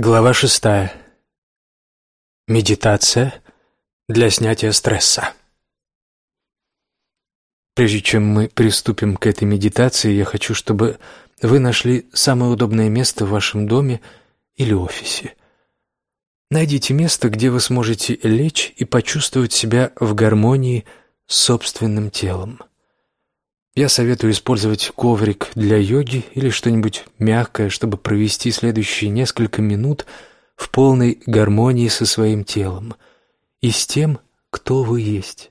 Глава шестая. Медитация для снятия стресса. Прежде чем мы приступим к этой медитации, я хочу, чтобы вы нашли самое удобное место в вашем доме или офисе. Найдите место, где вы сможете лечь и почувствовать себя в гармонии с собственным телом. Я советую использовать коврик для йоги или что-нибудь мягкое, чтобы провести следующие несколько минут в полной гармонии со своим телом и с тем, кто вы есть.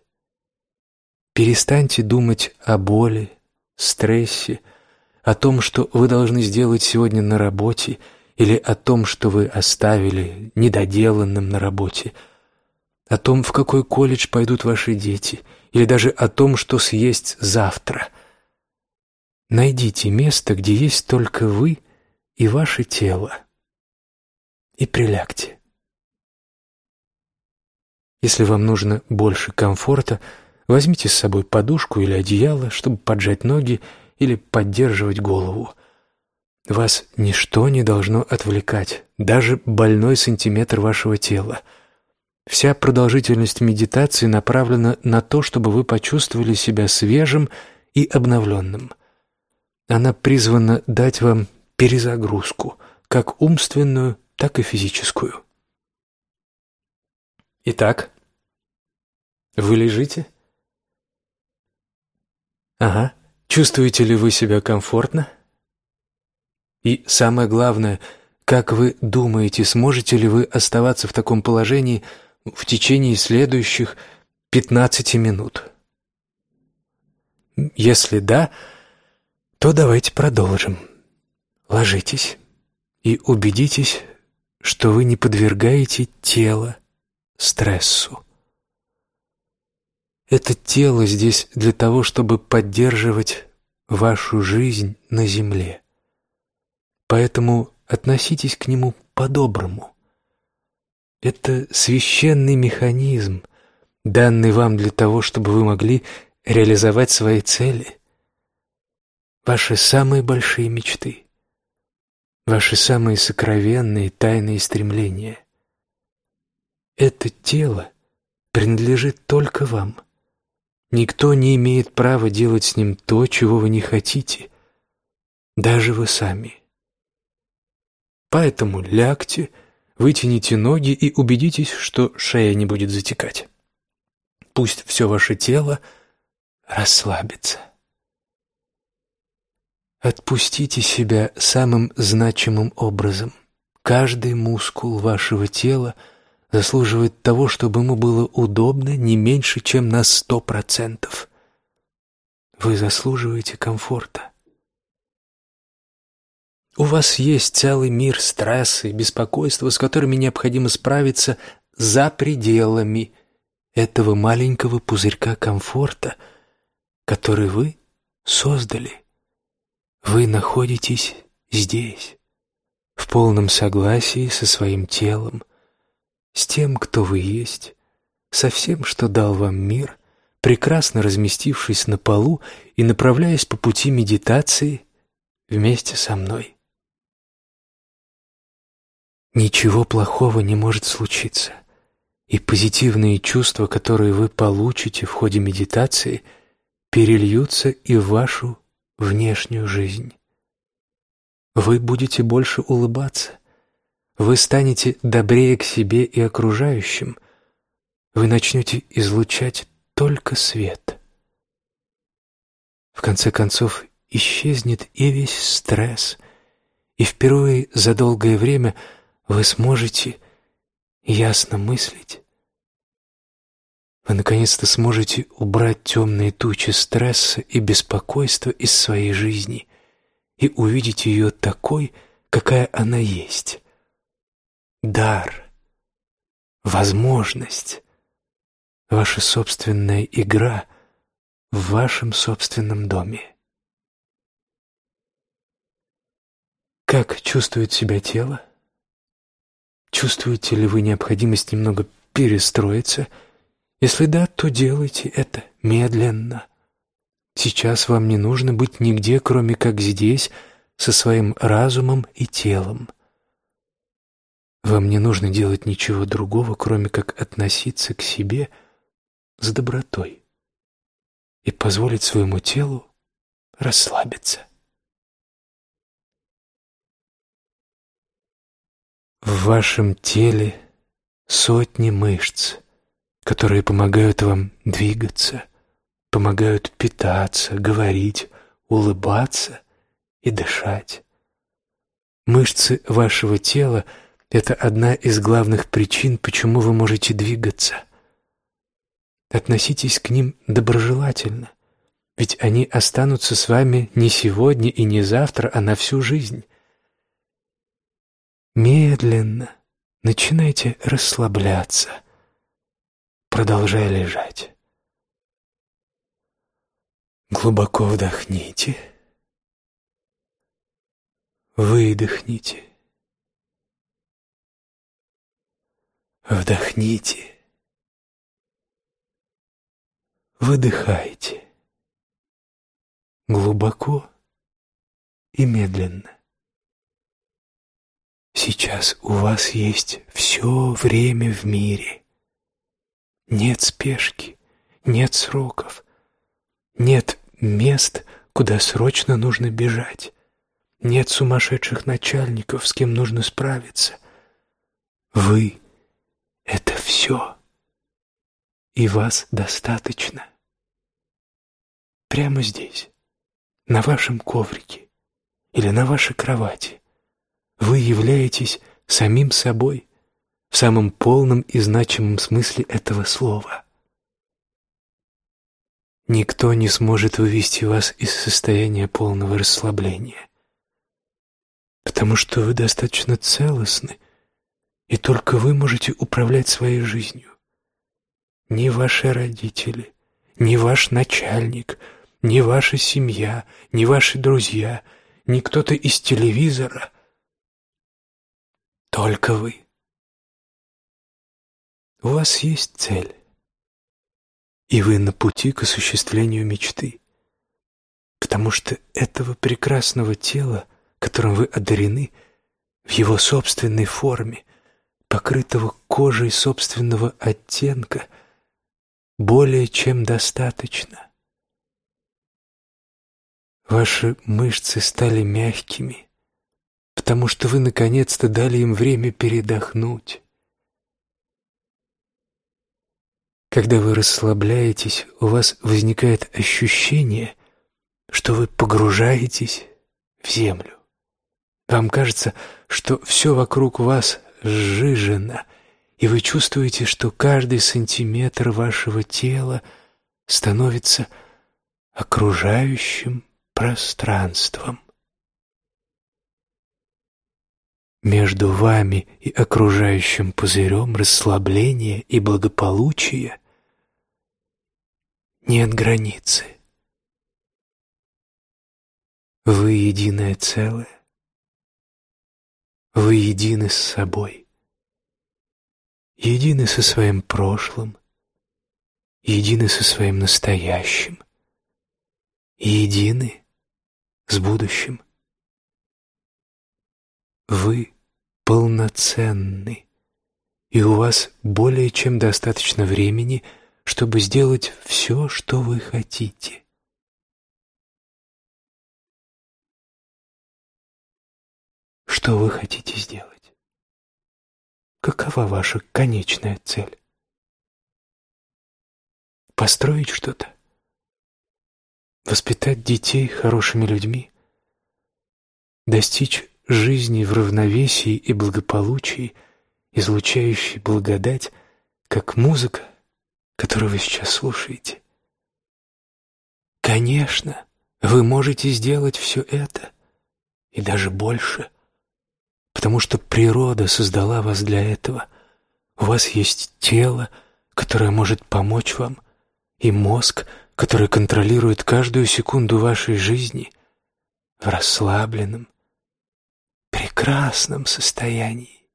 Перестаньте думать о боли, стрессе, о том, что вы должны сделать сегодня на работе, или о том, что вы оставили недоделанным на работе, о том, в какой колледж пойдут ваши дети, или даже о том, что съесть завтра – Найдите место, где есть только вы и ваше тело, и прилягте. Если вам нужно больше комфорта, возьмите с собой подушку или одеяло, чтобы поджать ноги или поддерживать голову. Вас ничто не должно отвлекать, даже больной сантиметр вашего тела. Вся продолжительность медитации направлена на то, чтобы вы почувствовали себя свежим и обновленным – она призвана дать вам перезагрузку, как умственную, так и физическую. Итак, вы лежите? Ага. Чувствуете ли вы себя комфортно? И самое главное, как вы думаете, сможете ли вы оставаться в таком положении в течение следующих 15 минут? Если да, то давайте продолжим. Ложитесь и убедитесь, что вы не подвергаете тело стрессу. Это тело здесь для того, чтобы поддерживать вашу жизнь на земле. Поэтому относитесь к нему по-доброму. Это священный механизм, данный вам для того, чтобы вы могли реализовать свои цели ваши самые большие мечты, ваши самые сокровенные тайные стремления. Это тело принадлежит только вам. Никто не имеет права делать с ним то, чего вы не хотите, даже вы сами. Поэтому лягте, вытяните ноги и убедитесь, что шея не будет затекать. Пусть все ваше тело расслабится. Отпустите себя самым значимым образом. Каждый мускул вашего тела заслуживает того, чтобы ему было удобно не меньше, чем на сто процентов. Вы заслуживаете комфорта. У вас есть целый мир стресса и беспокойства, с которыми необходимо справиться за пределами этого маленького пузырька комфорта, который вы создали. Вы находитесь здесь, в полном согласии со своим телом, с тем, кто вы есть, со всем, что дал вам мир, прекрасно разместившись на полу и направляясь по пути медитации вместе со мной. Ничего плохого не может случиться, и позитивные чувства, которые вы получите в ходе медитации, перельются и в вашу внешнюю жизнь. Вы будете больше улыбаться. Вы станете добрее к себе и окружающим. Вы начнете излучать только свет. В конце концов, исчезнет и весь стресс, и впервые за долгое время вы сможете ясно мыслить. Вы наконец-то сможете убрать темные тучи стресса и беспокойства из своей жизни и увидеть ее такой, какая она есть. Дар, возможность, ваша собственная игра в вашем собственном доме. Как чувствует себя тело? Чувствуете ли вы необходимость немного перестроиться – если да, то делайте это медленно. Сейчас вам не нужно быть нигде, кроме как здесь, со своим разумом и телом. Вам не нужно делать ничего другого, кроме как относиться к себе с добротой и позволить своему телу расслабиться. В вашем теле сотни мышц, которые помогают вам двигаться, помогают питаться, говорить, улыбаться и дышать. Мышцы вашего тела — это одна из главных причин, почему вы можете двигаться. Относитесь к ним доброжелательно, ведь они останутся с вами не сегодня и не завтра, а на всю жизнь. Медленно начинайте расслабляться, продолжая лежать. Глубоко вдохните. Выдохните. Вдохните. Выдыхайте. Глубоко и медленно. Сейчас у вас есть все время в мире. Нет спешки, нет сроков, нет мест, куда срочно нужно бежать. Нет сумасшедших начальников, с кем нужно справиться. Вы — это все. И вас достаточно. Прямо здесь, на вашем коврике или на вашей кровати. Вы являетесь самим собой в самом полном и значимом смысле этого слова. Никто не сможет вывести вас из состояния полного расслабления, потому что вы достаточно целостны, и только вы можете управлять своей жизнью. Ни ваши родители, ни ваш начальник, ни ваша семья, ни ваши друзья, ни кто-то из телевизора. Только вы. У вас есть цель и вы на пути к осуществлению мечты. Потому что этого прекрасного тела, которым вы одарены, в его собственной форме, покрытого кожей собственного оттенка, более чем достаточно. Ваши мышцы стали мягкими, потому что вы наконец-то дали им время передохнуть. Когда вы расслабляетесь, у вас возникает ощущение, что вы погружаетесь в землю. Вам кажется, что все вокруг вас сжижено, и вы чувствуете, что каждый сантиметр вашего тела становится окружающим пространством. Между вами и окружающим пузырем расслабления и благополучия нет границы. Вы единое целое. Вы едины с собой. Едины со своим прошлым. Едины со своим настоящим. Едины с будущим. Вы полноценны, и у вас более чем достаточно времени, чтобы сделать все, что вы хотите. Что вы хотите сделать? Какова ваша конечная цель? Построить что-то? Воспитать детей хорошими людьми? Достичь жизни в равновесии и благополучии, излучающей благодать, как музыка, которую вы сейчас слушаете. Конечно, вы можете сделать все это, и даже больше, потому что природа создала вас для этого. У вас есть тело, которое может помочь вам, и мозг, который контролирует каждую секунду вашей жизни в расслабленном, прекрасном состоянии.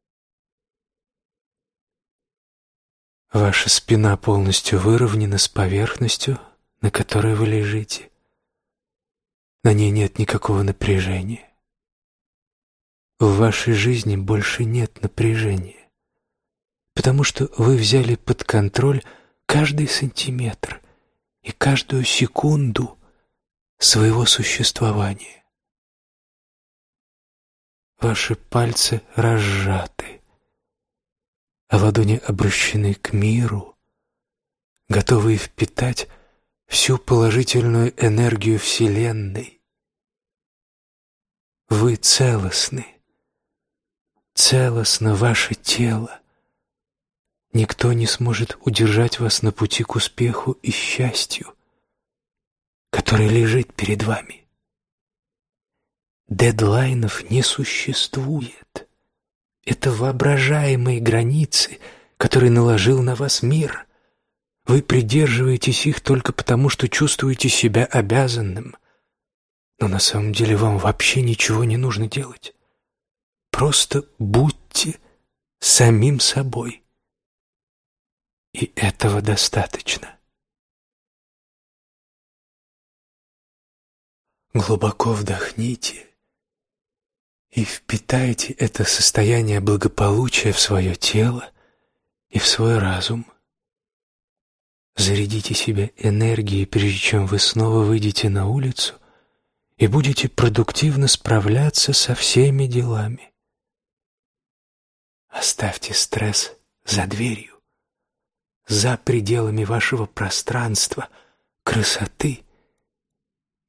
Ваша спина полностью выровнена с поверхностью, на которой вы лежите. На ней нет никакого напряжения. в вашей жизни больше нет напряжения, потому что вы взяли под контроль каждый сантиметр и каждую секунду своего существования. Ваши пальцы разжаты, а ладони обращены к миру, готовые впитать всю положительную энергию Вселенной. Вы целостны, целостно ваше тело. Никто не сможет удержать вас на пути к успеху и счастью, который лежит перед вами. Дедлайнов не существует. Это воображаемые границы, которые наложил на вас мир. Вы придерживаетесь их только потому, что чувствуете себя обязанным. Но на самом деле вам вообще ничего не нужно делать. Просто будьте самим собой. И этого достаточно. Глубоко вдохните и впитайте это состояние благополучия в свое тело и в свой разум. Зарядите себя энергией, прежде чем вы снова выйдете на улицу и будете продуктивно справляться со всеми делами. Оставьте стресс за дверью, за пределами вашего пространства, красоты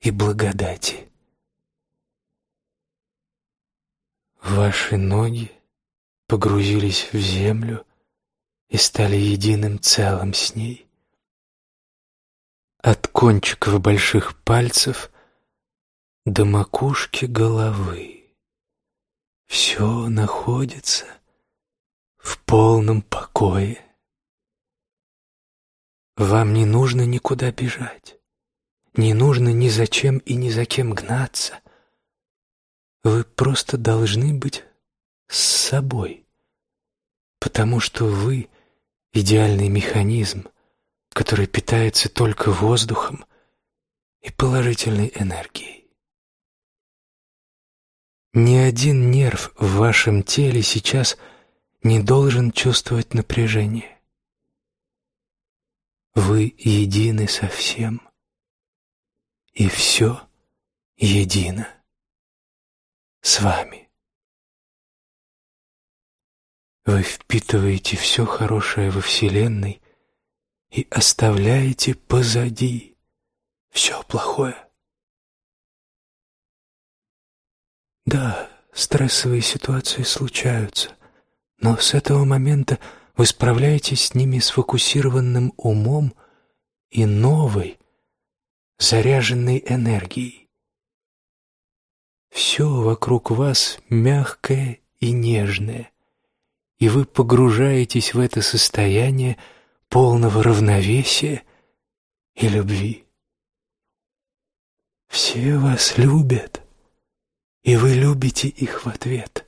и благодати. Ваши ноги погрузились в землю и стали единым целым с ней. От кончиков больших пальцев до макушки головы все находится в полном покое. Вам не нужно никуда бежать, не нужно ни за чем и ни за кем гнаться. Вы просто должны быть с собой, потому что вы — идеальный механизм, который питается только воздухом и положительной энергией. Ни один нерв в вашем теле сейчас — не должен чувствовать напряжение. Вы едины со всем, и все едино с вами. Вы впитываете все хорошее во Вселенной и оставляете позади все плохое. Да, стрессовые ситуации случаются, но с этого момента вы справляетесь с ними сфокусированным умом и новой, заряженной энергией. Все вокруг вас мягкое и нежное, и вы погружаетесь в это состояние полного равновесия и любви. Все вас любят, и вы любите их в ответ.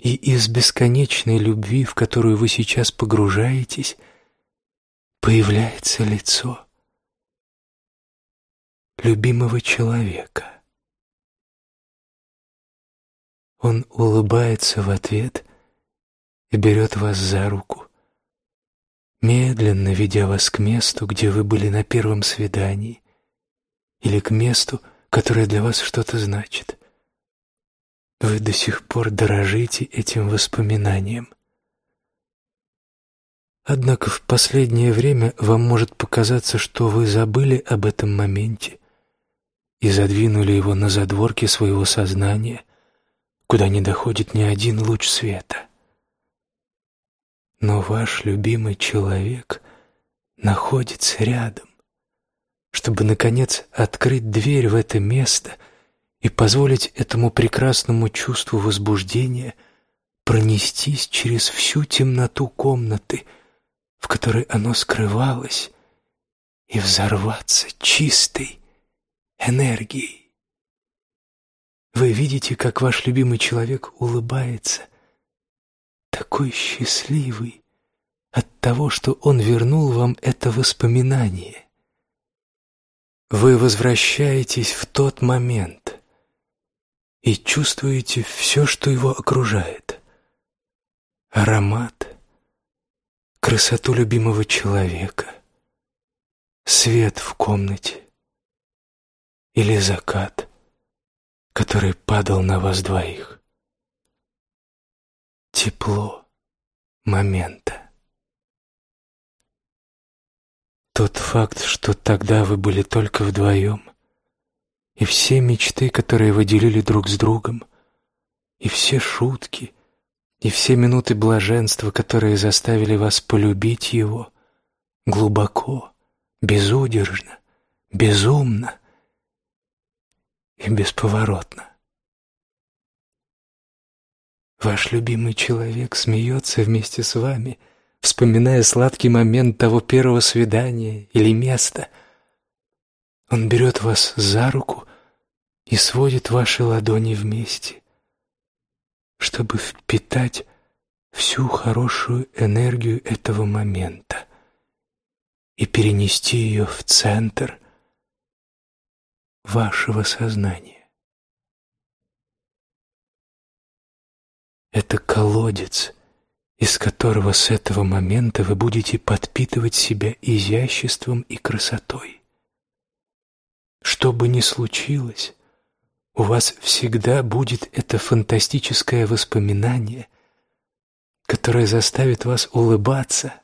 И из бесконечной любви, в которую вы сейчас погружаетесь, появляется лицо любимого человека. Он улыбается в ответ и берет вас за руку, медленно ведя вас к месту, где вы были на первом свидании, или к месту, которое для вас что-то значит. Вы до сих пор дорожите этим воспоминанием. Однако в последнее время вам может показаться, что вы забыли об этом моменте и задвинули его на задворки своего сознания, куда не доходит ни один луч света. Но ваш любимый человек находится рядом, чтобы, наконец, открыть дверь в это место — и позволить этому прекрасному чувству возбуждения пронестись через всю темноту комнаты, в которой оно скрывалось, и взорваться чистой энергией. Вы видите, как ваш любимый человек улыбается, такой счастливый от того, что он вернул вам это воспоминание. Вы возвращаетесь в тот момент, и чувствуете все, что его окружает. Аромат, красоту любимого человека, свет в комнате или закат, который падал на вас двоих. Тепло момента. Тот факт, что тогда вы были только вдвоем, и все мечты, которые вы делили друг с другом, и все шутки, и все минуты блаженства, которые заставили вас полюбить его глубоко, безудержно, безумно и бесповоротно. Ваш любимый человек смеется вместе с вами, вспоминая сладкий момент того первого свидания или места. Он берет вас за руку и сводит ваши ладони вместе, чтобы впитать всю хорошую энергию этого момента и перенести ее в центр вашего сознания. Это колодец, из которого с этого момента вы будете подпитывать себя изяществом и красотой. Что бы ни случилось, у вас всегда будет это фантастическое воспоминание, которое заставит вас улыбаться.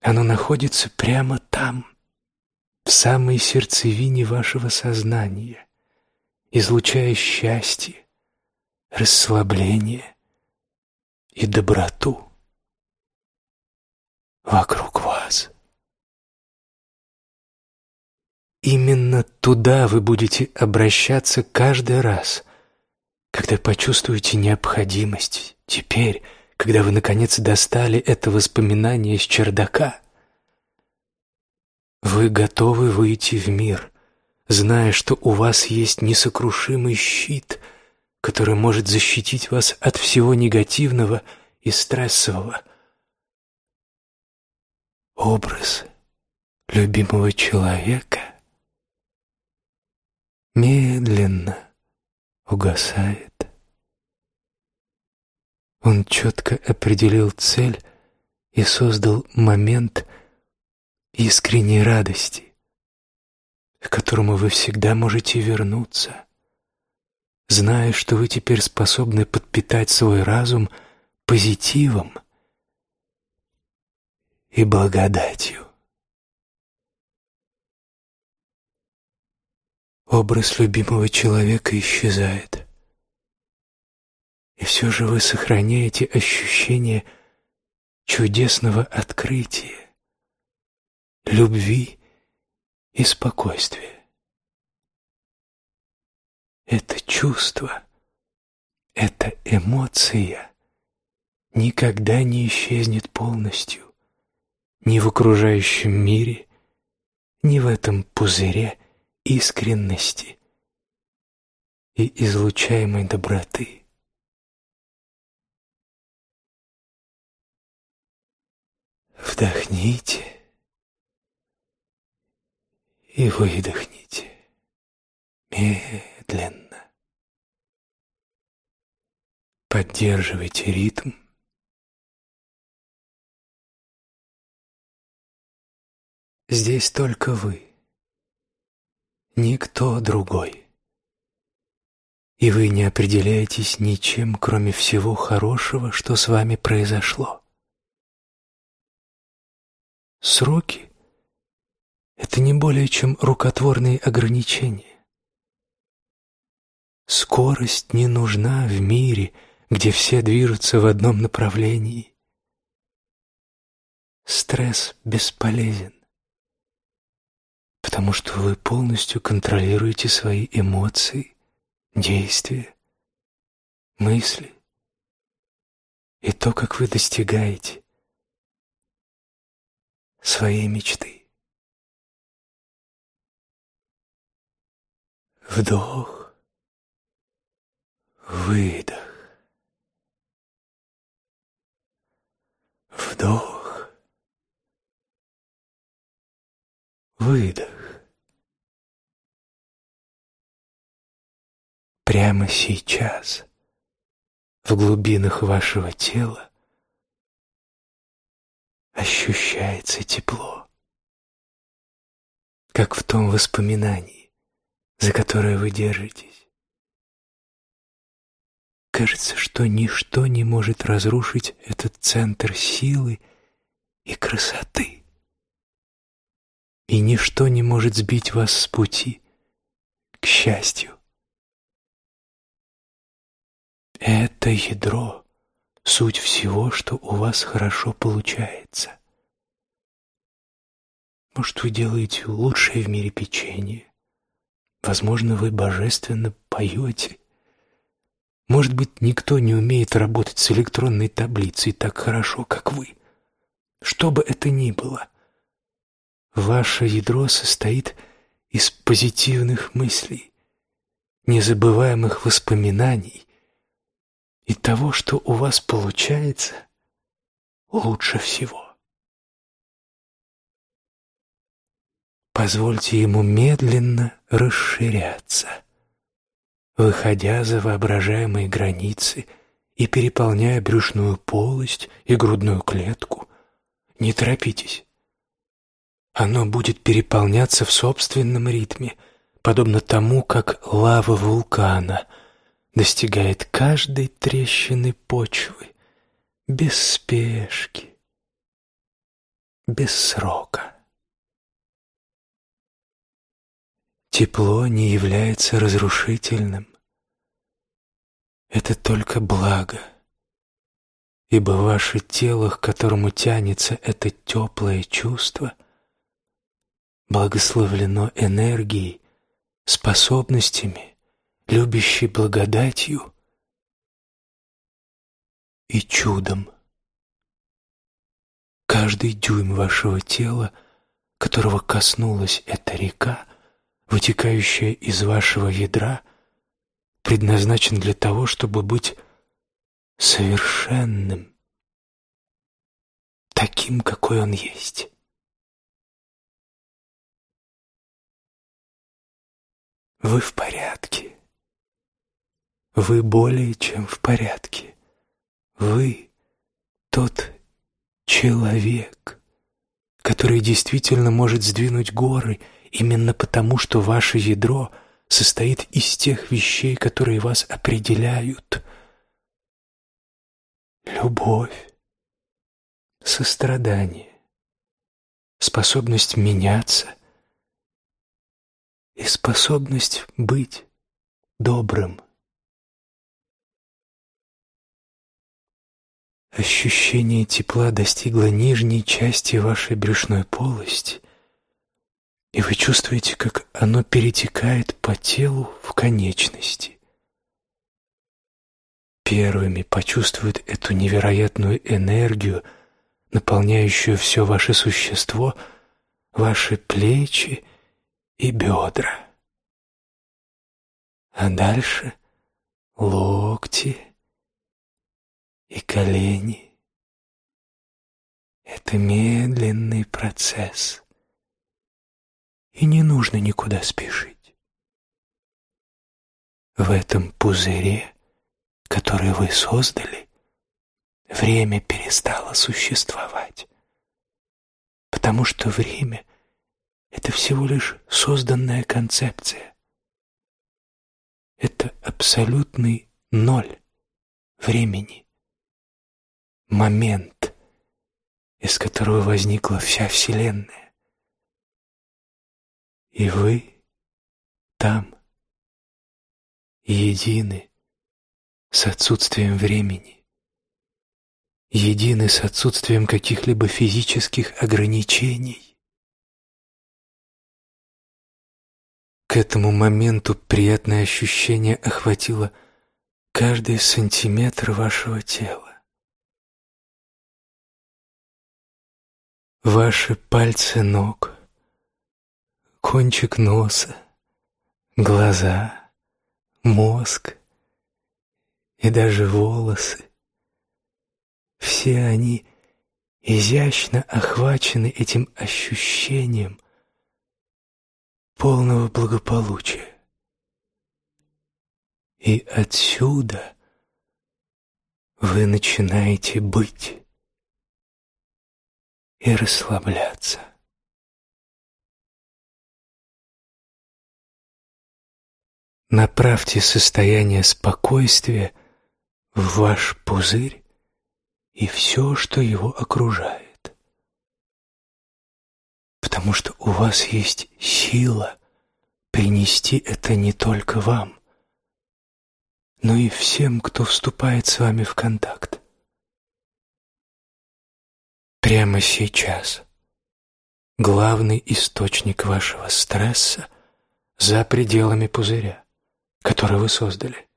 Оно находится прямо там, в самой сердцевине вашего сознания, излучая счастье, расслабление и доброту вокруг вас. Именно туда вы будете обращаться каждый раз, когда почувствуете необходимость. Теперь, когда вы наконец достали это воспоминание из чердака, вы готовы выйти в мир, зная, что у вас есть несокрушимый щит, который может защитить вас от всего негативного и стрессового. Образ любимого человека медленно угасает. Он четко определил цель и создал момент искренней радости, к которому вы всегда можете вернуться, зная, что вы теперь способны подпитать свой разум позитивом и благодатью. Образ любимого человека исчезает. И все же вы сохраняете ощущение чудесного открытия, любви и спокойствия. Это чувство, эта эмоция никогда не исчезнет полностью ни в окружающем мире, ни в этом пузыре искренности и излучаемой доброты. Вдохните и выдохните медленно. Поддерживайте ритм. Здесь только вы никто другой. И вы не определяетесь ничем, кроме всего хорошего, что с вами произошло. Сроки — это не более чем рукотворные ограничения. Скорость не нужна в мире, где все движутся в одном направлении. Стресс бесполезен потому что вы полностью контролируете свои эмоции, действия, мысли и то, как вы достигаете своей мечты. Вдох, выдох, вдох, выдох. прямо сейчас в глубинах вашего тела ощущается тепло, как в том воспоминании, за которое вы держитесь. Кажется, что ничто не может разрушить этот центр силы и красоты. И ничто не может сбить вас с пути к счастью. Это ядро — суть всего, что у вас хорошо получается. Может, вы делаете лучшее в мире печенье. Возможно, вы божественно поете. Может быть, никто не умеет работать с электронной таблицей так хорошо, как вы. Что бы это ни было, ваше ядро состоит из позитивных мыслей, незабываемых воспоминаний и того, что у вас получается лучше всего. Позвольте ему медленно расширяться, выходя за воображаемые границы и переполняя брюшную полость и грудную клетку. Не торопитесь. Оно будет переполняться в собственном ритме, подобно тому, как лава вулкана достигает каждой трещины почвы, без спешки, без срока. Тепло не является разрушительным. Это только благо, ибо ваше тело, к которому тянется это теплое чувство, благословлено энергией, способностями, любящей благодатью и чудом. Каждый дюйм вашего тела, которого коснулась эта река, вытекающая из вашего ядра, предназначен для того, чтобы быть совершенным, таким, какой он есть. Вы в порядке. Вы более чем в порядке. Вы тот человек, который действительно может сдвинуть горы именно потому, что ваше ядро состоит из тех вещей, которые вас определяют. Любовь, сострадание, способность меняться и способность быть добрым. Ощущение тепла достигло нижней части вашей брюшной полости, и вы чувствуете, как оно перетекает по телу в конечности. Первыми почувствуют эту невероятную энергию, наполняющую все ваше существо, ваши плечи и бедра. А дальше локти и колени. Это медленный процесс и не нужно никуда спешить. В этом пузыре, который вы создали, время перестало существовать, потому что время — это всего лишь созданная концепция. Это абсолютный ноль времени, момент, из которого возникла вся Вселенная. И вы там едины с отсутствием времени, едины с отсутствием каких-либо физических ограничений. К этому моменту приятное ощущение охватило каждый сантиметр вашего тела. Ваши пальцы ног — кончик носа, глаза, мозг и даже волосы. Все они изящно охвачены этим ощущением полного благополучия. И отсюда вы начинаете быть и расслабляться. Направьте состояние спокойствия в ваш пузырь и все, что его окружает. Потому что у вас есть сила принести это не только вам, но и всем, кто вступает с вами в контакт. Прямо сейчас главный источник вашего стресса за пределами пузыря, который вы создали,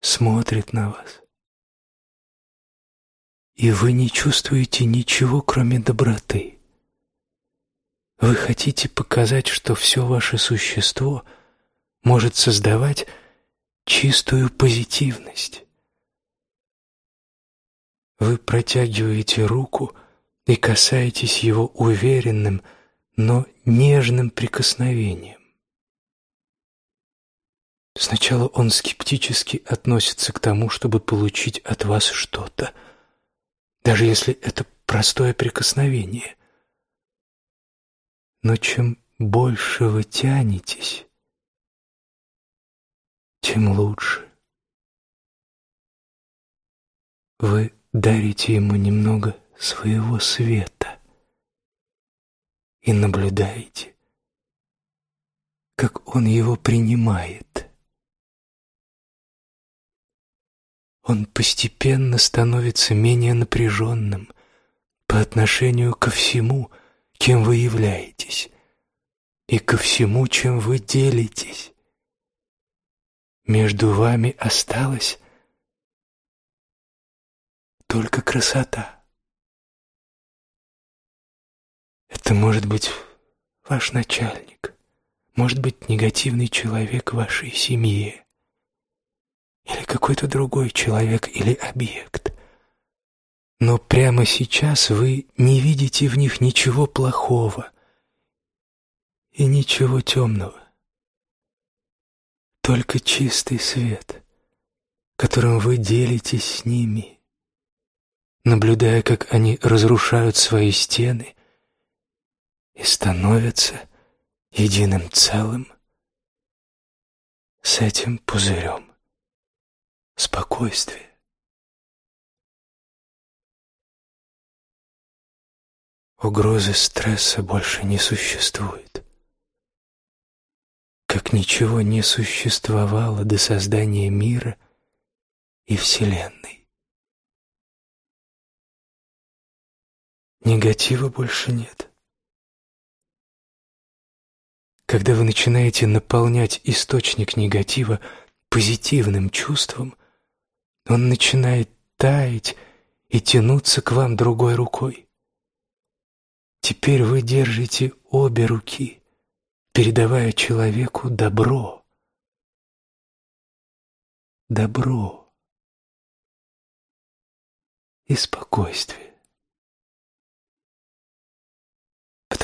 смотрит на вас. И вы не чувствуете ничего, кроме доброты. Вы хотите показать, что все ваше существо может создавать чистую позитивность. Вы протягиваете руку и касаетесь его уверенным, но нежным прикосновением. Сначала он скептически относится к тому, чтобы получить от вас что-то, даже если это простое прикосновение. Но чем больше вы тянетесь, тем лучше. Вы дарите ему немного своего света и наблюдаете, как он его принимает. Он постепенно становится менее напряженным по отношению ко всему, кем вы являетесь, и ко всему, чем вы делитесь. Между вами осталось только красота. Это может быть ваш начальник, может быть негативный человек в вашей семье или какой-то другой человек или объект. Но прямо сейчас вы не видите в них ничего плохого и ничего темного. Только чистый свет, которым вы делитесь с ними наблюдая, как они разрушают свои стены и становятся единым целым с этим пузырем спокойствия. Угрозы стресса больше не существует. Как ничего не существовало до создания мира и Вселенной. Негатива больше нет. Когда вы начинаете наполнять источник негатива позитивным чувством, он начинает таять и тянуться к вам другой рукой. Теперь вы держите обе руки, передавая человеку добро. Добро и спокойствие.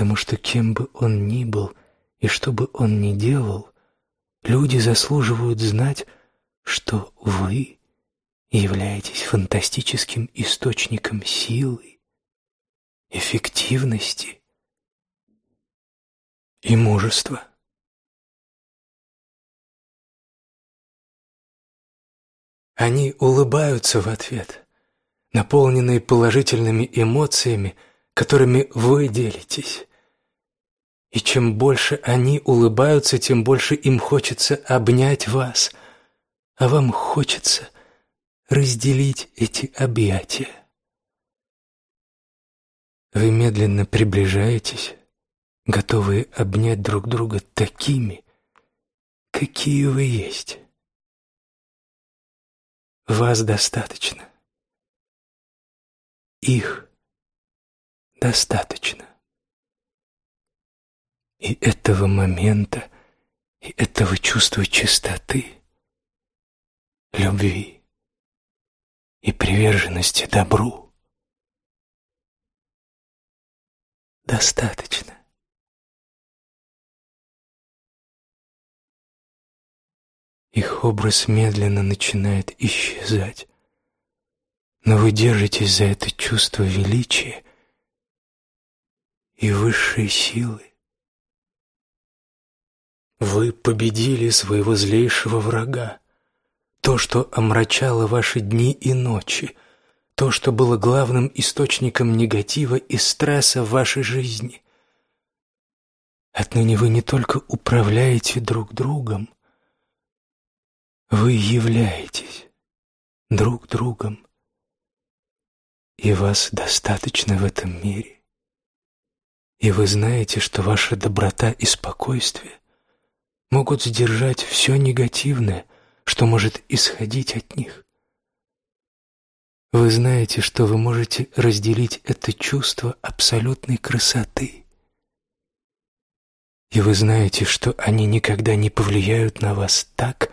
потому что кем бы он ни был и что бы он ни делал, люди заслуживают знать, что вы являетесь фантастическим источником силы, эффективности и мужества. Они улыбаются в ответ, наполненные положительными эмоциями – которыми вы делитесь. И чем больше они улыбаются, тем больше им хочется обнять вас, а вам хочется разделить эти объятия. Вы медленно приближаетесь, готовые обнять друг друга такими, какие вы есть. Вас достаточно. Их достаточно. И этого момента, и этого чувства чистоты, любви и приверженности добру достаточно. Их образ медленно начинает исчезать. Но вы держитесь за это чувство величия и высшей силы. Вы победили своего злейшего врага, то, что омрачало ваши дни и ночи, то, что было главным источником негатива и стресса в вашей жизни. Отныне вы не только управляете друг другом, вы являетесь друг другом, и вас достаточно в этом мире. И вы знаете, что ваша доброта и спокойствие могут сдержать все негативное, что может исходить от них. Вы знаете, что вы можете разделить это чувство абсолютной красоты. И вы знаете, что они никогда не повлияют на вас так,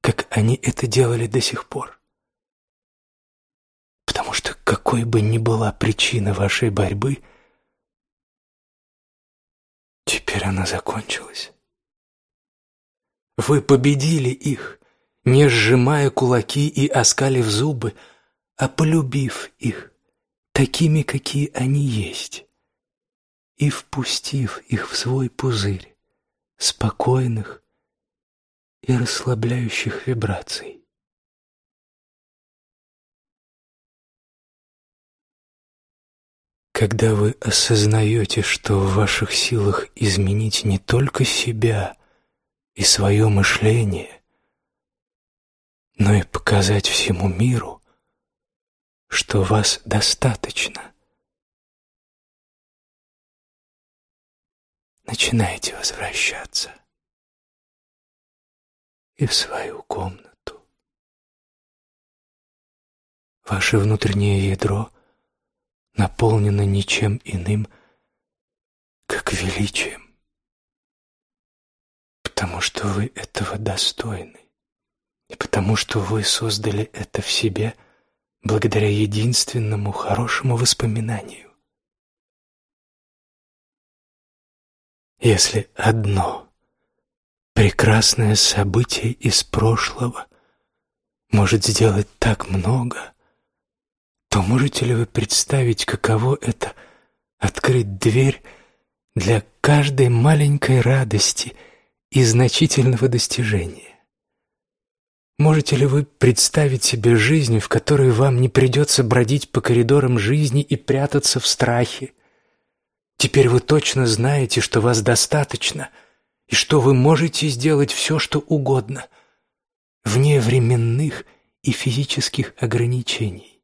как они это делали до сих пор. Потому что какой бы ни была причина вашей борьбы, теперь она закончилась. Вы победили их, не сжимая кулаки и оскалив зубы, а полюбив их такими, какие они есть, и впустив их в свой пузырь спокойных, и расслабляющих вибраций. Когда вы осознаете, что в ваших силах изменить не только себя и свое мышление, но и показать всему миру, что вас достаточно, начинайте возвращаться и в свою комнату. Ваше внутреннее ядро наполнено ничем иным, как величием, потому что вы этого достойны, и потому что вы создали это в себе благодаря единственному хорошему воспоминанию. Если одно прекрасное событие из прошлого может сделать так много, то можете ли вы представить, каково это открыть дверь для каждой маленькой радости и значительного достижения? Можете ли вы представить себе жизнь, в которой вам не придется бродить по коридорам жизни и прятаться в страхе? Теперь вы точно знаете, что вас достаточно — и что вы можете сделать все, что угодно, вне временных и физических ограничений.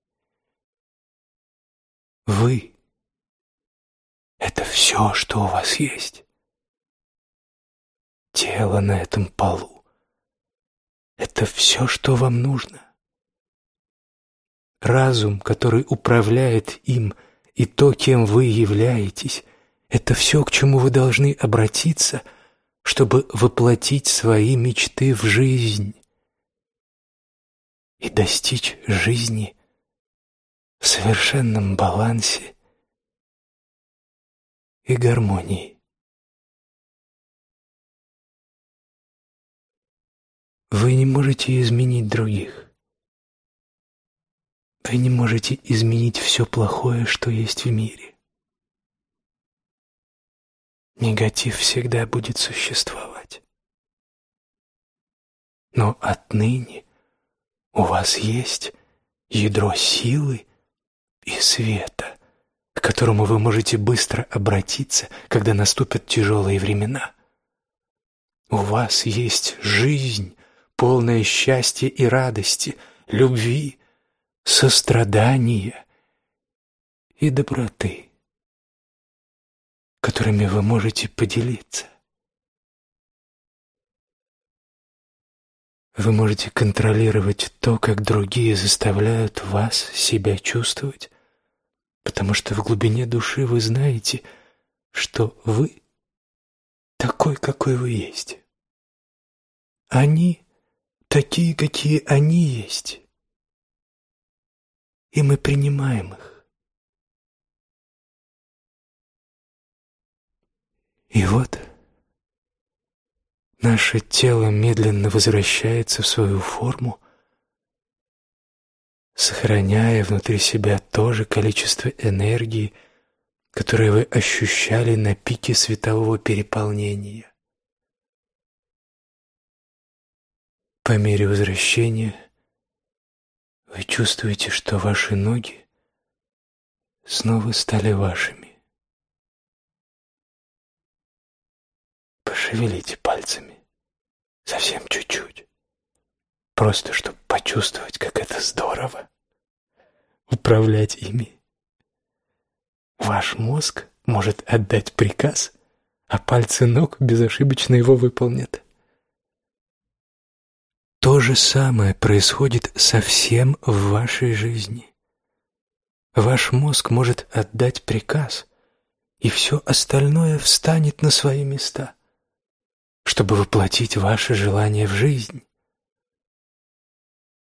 Вы — это все, что у вас есть. Тело на этом полу — это все, что вам нужно. Разум, который управляет им, и то, кем вы являетесь, это все, к чему вы должны обратиться — чтобы воплотить свои мечты в жизнь и достичь жизни в совершенном балансе и гармонии. Вы не можете изменить других. Вы не можете изменить все плохое, что есть в мире. Негатив всегда будет существовать. Но отныне у вас есть ядро силы и света, к которому вы можете быстро обратиться, когда наступят тяжелые времена. У вас есть жизнь, полная счастья и радости, любви, сострадания и доброты которыми вы можете поделиться. Вы можете контролировать то, как другие заставляют вас себя чувствовать, потому что в глубине души вы знаете, что вы такой, какой вы есть. Они такие, какие они есть. И мы принимаем их. И вот, Наше тело медленно возвращается в свою форму, сохраняя внутри себя то же количество энергии, которое вы ощущали на пике светового переполнения. По мере возвращения вы чувствуете, что ваши ноги снова стали вашими. Пошевелите пальцами. Совсем чуть-чуть. Просто, чтобы почувствовать, как это здорово. Управлять ими. Ваш мозг может отдать приказ, а пальцы ног безошибочно его выполнят. То же самое происходит совсем в вашей жизни. Ваш мозг может отдать приказ, и все остальное встанет на свои места чтобы воплотить ваше желание в жизнь.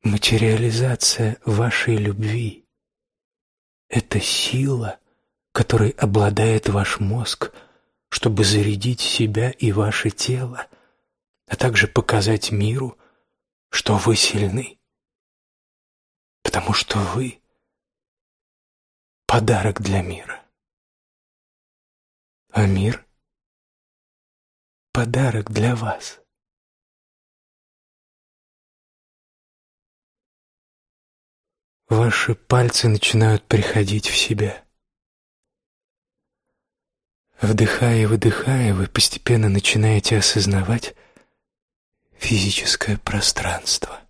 Материализация вашей любви — это сила, которой обладает ваш мозг, чтобы зарядить себя и ваше тело, а также показать миру, что вы сильны, потому что вы — подарок для мира. А мир подарок для вас. Ваши пальцы начинают приходить в себя. Вдыхая и выдыхая, вы постепенно начинаете осознавать физическое пространство.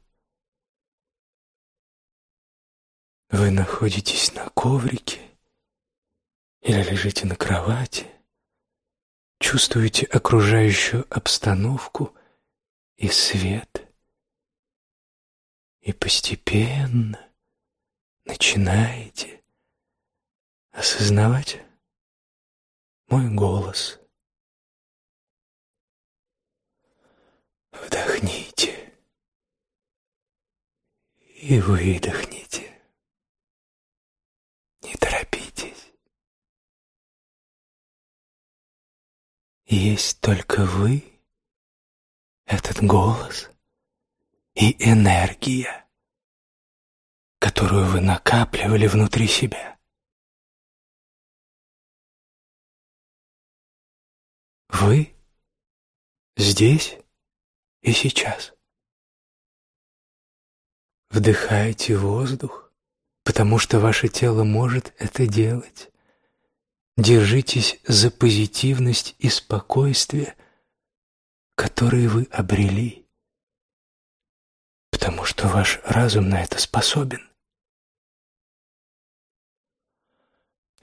Вы находитесь на коврике или лежите на кровати – чувствуете окружающую обстановку и свет. И постепенно начинаете осознавать мой голос. Вдохните и выдохните. Не торопитесь. Есть только вы, этот голос и энергия, которую вы накапливали внутри себя. Вы здесь и сейчас. Вдыхайте воздух, потому что ваше тело может это делать. Держитесь за позитивность и спокойствие, которые вы обрели, потому что ваш разум на это способен.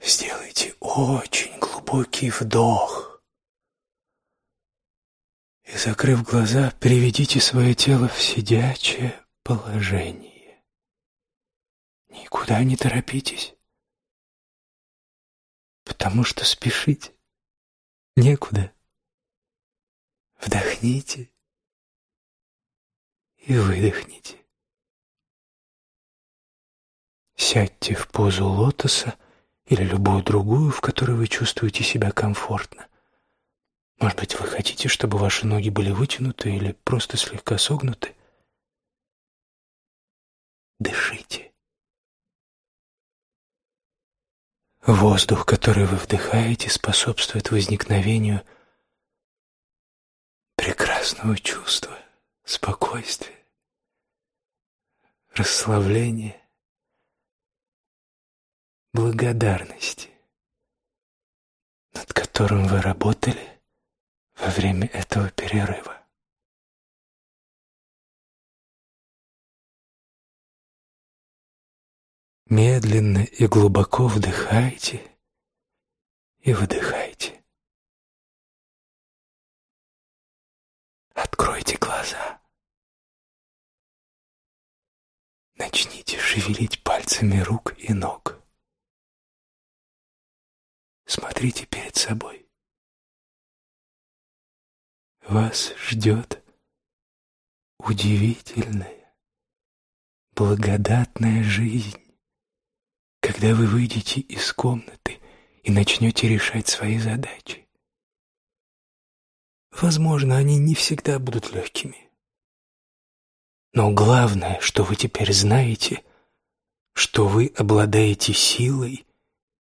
Сделайте очень глубокий вдох и, закрыв глаза, приведите свое тело в сидячее положение. Никуда не торопитесь потому что спешить некуда. Вдохните и выдохните. Сядьте в позу лотоса или любую другую, в которой вы чувствуете себя комфортно. Может быть, вы хотите, чтобы ваши ноги были вытянуты или просто слегка согнуты? Дышите. Воздух, который вы вдыхаете, способствует возникновению прекрасного чувства, спокойствия, расслабления, благодарности, над которым вы работали во время этого перерыва. Медленно и глубоко вдыхайте и выдыхайте. Откройте глаза. Начните шевелить пальцами рук и ног. Смотрите перед собой. Вас ждет удивительная, благодатная жизнь когда вы выйдете из комнаты и начнете решать свои задачи. Возможно, они не всегда будут легкими. Но главное, что вы теперь знаете, что вы обладаете силой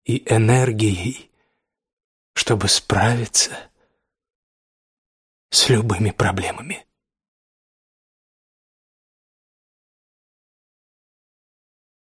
и энергией, чтобы справиться с любыми проблемами.